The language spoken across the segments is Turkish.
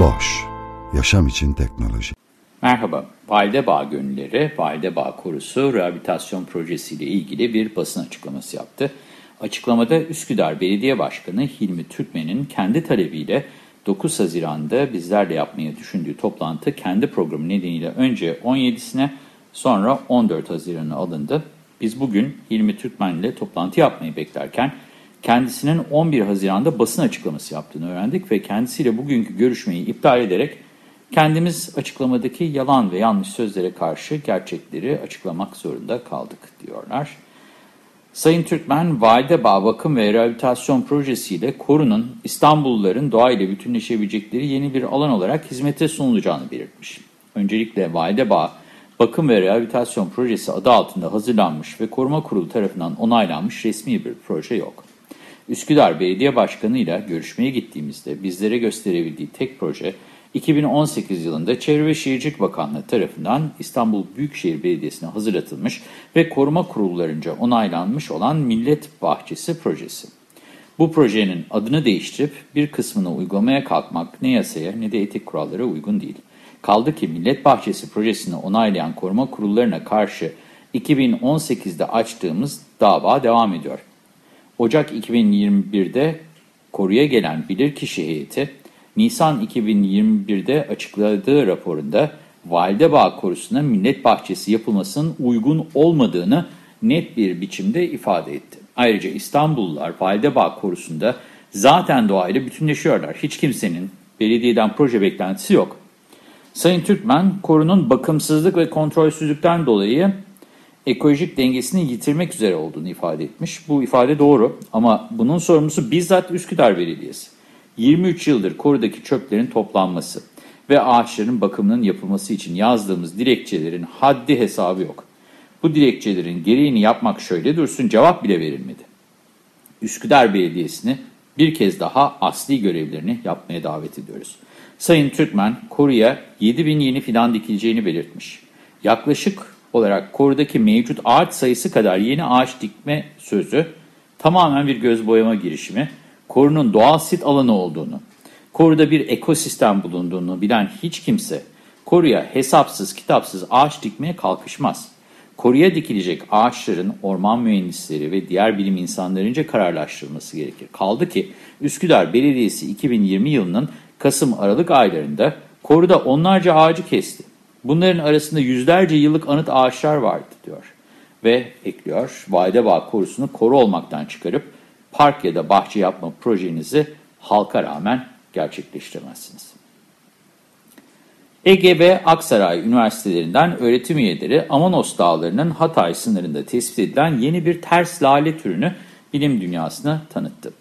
Boş, yaşam için teknoloji. Merhaba, Valide Bağ Gönülleri, Valide Bağ Korusu Rehabilitasyon Projesi ile ilgili bir basın açıklaması yaptı. Açıklamada Üsküdar Belediye Başkanı Hilmi Türkmen'in kendi talebiyle 9 Haziran'da bizlerle yapmayı düşündüğü toplantı kendi programı nedeniyle önce 17'sine sonra 14 Haziran'a alındı. Biz bugün Hilmi Türkmen ile toplantı yapmayı beklerken kendisinin 11 Haziran'da basın açıklaması yaptığını öğrendik ve kendisiyle bugünkü görüşmeyi iptal ederek kendimiz açıklamadaki yalan ve yanlış sözlere karşı gerçekleri açıklamak zorunda kaldık diyorlar. Sayın Türkmen, Valide Bağ Bakım ve Rehabilitasyon Projesi'yle Koru'nun İstanbulluların doğayla bütünleşebilecekleri yeni bir alan olarak hizmete sunulacağını belirtmiş. Öncelikle Valide Bağ Bakım ve Rehabilitasyon Projesi adı altında hazırlanmış ve Koruma Kurulu tarafından onaylanmış resmi bir proje yok. Üsküdar Belediye Başkanı ile görüşmeye gittiğimizde bizlere gösterebildiği tek proje 2018 yılında Çevre ve Şehircilik Bakanlığı tarafından İstanbul Büyükşehir Belediyesi'ne hazırlatılmış ve koruma kurullarınca onaylanmış olan Millet Bahçesi projesi. Bu projenin adını değiştirip bir kısmını uygulamaya kalkmak ne yasaya ne de etik kurallara uygun değil. Kaldı ki Millet Bahçesi projesini onaylayan koruma kurullarına karşı 2018'de açtığımız dava devam ediyor. Ocak 2021'de koruya gelen bilirkişi heyeti, Nisan 2021'de açıkladığı raporunda Validebağ Korusu'na millet bahçesi yapılmasının uygun olmadığını net bir biçimde ifade etti. Ayrıca İstanbullular Validebağ Korusu'nda zaten doğayla bütünleşiyorlar. Hiç kimsenin belediyeden proje beklentisi yok. Sayın Türkmen, korunun bakımsızlık ve kontrolsüzlükten dolayı ekolojik dengesini yitirmek üzere olduğunu ifade etmiş. Bu ifade doğru ama bunun sorumlusu bizzat Üsküdar Belediyesi. 23 yıldır korudaki çöplerin toplanması ve ağaçların bakımının yapılması için yazdığımız dilekçelerin haddi hesabı yok. Bu dilekçelerin gereğini yapmak şöyle dursun cevap bile verilmedi. Üsküdar Belediyesi'ni bir kez daha asli görevlerini yapmaya davet ediyoruz. Sayın Türkmen, koruya 7 bin yeni fidan dikileceğini belirtmiş. Yaklaşık olarak korudaki mevcut ağaç sayısı kadar yeni ağaç dikme sözü tamamen bir göz boyama girişimi. Korunun doğal sit alanı olduğunu, koruda bir ekosistem bulunduğunu bilen hiç kimse koruya hesapsız kitapsız ağaç dikmeye kalkışmaz. Koruya dikilecek ağaçların orman mühendisleri ve diğer bilim insanlarınca kararlaştırılması gerekir. Kaldı ki Üsküdar Belediyesi 2020 yılının Kasım-Aralık aylarında koruda onlarca ağacı kesti. Bunların arasında yüzlerce yıllık anıt ağaçlar vardı diyor. Ve ekliyor, Validebağ korusunu koru olmaktan çıkarıp park ya da bahçe yapma projenizi halka rağmen gerçekleştiremezsiniz. Ege ve Aksaray Üniversitelerinden öğretim üyeleri Amanos Dağları'nın Hatay sınırında tespit edilen yeni bir ters lale türünü bilim dünyasına tanıttı.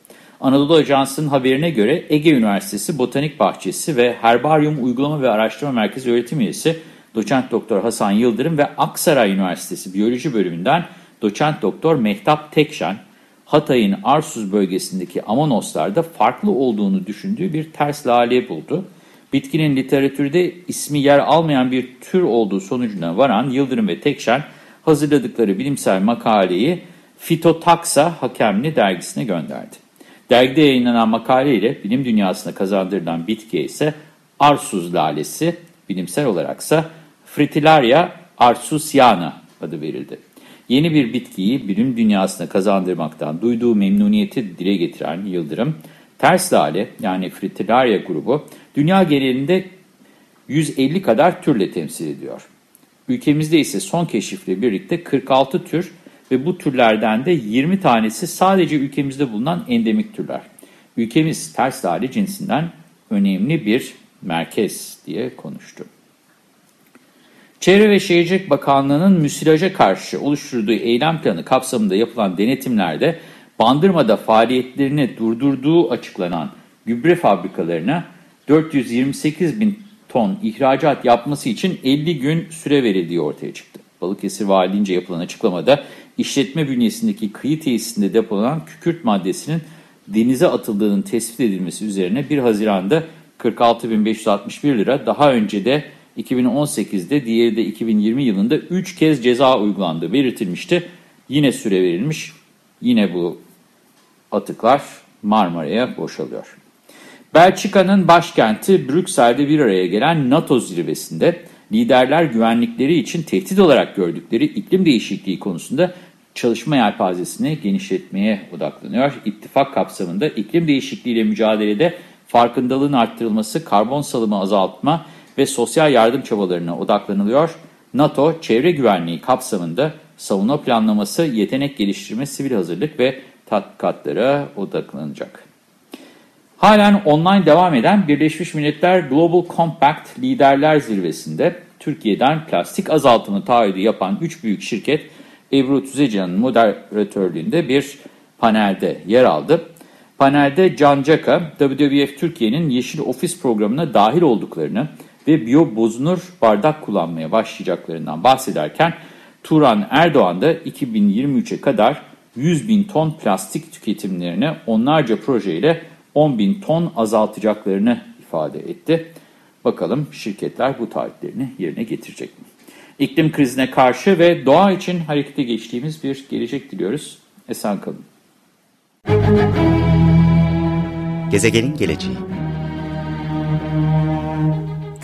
Anadolu Ajansı'nın haberine göre Ege Üniversitesi Botanik Bahçesi ve Herbaryum Uygulama ve Araştırma Merkezi öğretim üyesi Doçent Doktor Hasan Yıldırım ve Aksaray Üniversitesi Biyoloji Bölümünden Doçent Doktor Mehtap Tekşen, Hatay'ın Arsuz bölgesindeki Amanoslarda farklı olduğunu düşündüğü bir ters lale buldu. Bitkinin literatürde ismi yer almayan bir tür olduğu sonucuna varan Yıldırım ve Tekşen hazırladıkları bilimsel makaleyi Fitotaksa Hakemli dergisine gönderdi. Dergide yayınlanan makaleyle bilim dünyasına kazandırılan bitki ise Arsuz lalesi, bilimsel olaraksa Fritillaria arsusiana adı verildi. Yeni bir bitkiyi bilim dünyasına kazandırmaktan duyduğu memnuniyeti dile getiren Yıldırım, ters lale yani Fritillaria grubu dünya genelinde 150 kadar türle temsil ediyor. Ülkemizde ise son keşifle birlikte 46 tür ve bu türlerden de 20 tanesi sadece ülkemizde bulunan endemik türler. Ülkemiz ters lale cinsinden önemli bir merkez diye konuştu. Çevre ve Şehircilik Bakanlığı'nın müsilaja karşı oluşturduğu eylem planı kapsamında yapılan denetimlerde Bandırma'da faaliyetlerini durdurduğu açıklanan gübre fabrikalarına 428 bin ton ihracat yapması için 50 gün süre verildiği ortaya çıktı. Balıkesir Valiliğince yapılan açıklamada işletme bünyesindeki kıyı tesisinde depolanan kükürt maddesinin denize atıldığının tespit edilmesi üzerine 1 Haziran'da 46.561 lira, daha önce de 2018'de diğeri de 2020 yılında 3 kez ceza uygulandığı belirtilmişti. Yine süre verilmiş, yine bu atıklar Marmara'ya boşalıyor. Belçika'nın başkenti Brüksel'de bir araya gelen NATO zirvesinde liderler güvenlikleri için tehdit olarak gördükleri iklim değişikliği konusunda çalışma yelpazesini genişletmeye odaklanıyor. İttifak kapsamında iklim değişikliğiyle mücadelede farkındalığın arttırılması, karbon salımı azaltma ve sosyal yardım çabalarına odaklanılıyor. NATO, çevre güvenliği kapsamında savunma planlaması, yetenek geliştirme, sivil hazırlık ve tatbikatlara odaklanacak. Halen online devam eden Birleşmiş Milletler Global Compact Liderler Zirvesi'nde Türkiye'den plastik azaltımı taahhüdü yapan 3 büyük şirket Ebru Tüzecihan'ın moderatörlüğünde bir panelde yer aldı. Panelde Can Caka, WWF Türkiye'nin Yeşil Ofis programına dahil olduklarını ve biyo bozunur bardak kullanmaya başlayacaklarından bahsederken Turan Erdoğan da 2023'e kadar 100 bin ton plastik tüketimlerini onlarca projeyle 10 bin ton azaltacaklarını ifade etti. Bakalım şirketler bu taahhütlerini yerine getirecek mi? İklim krizine karşı ve doğa için harekete geçtiğimiz bir gelecek diliyoruz. Esen kalın. Gezegenin geleceği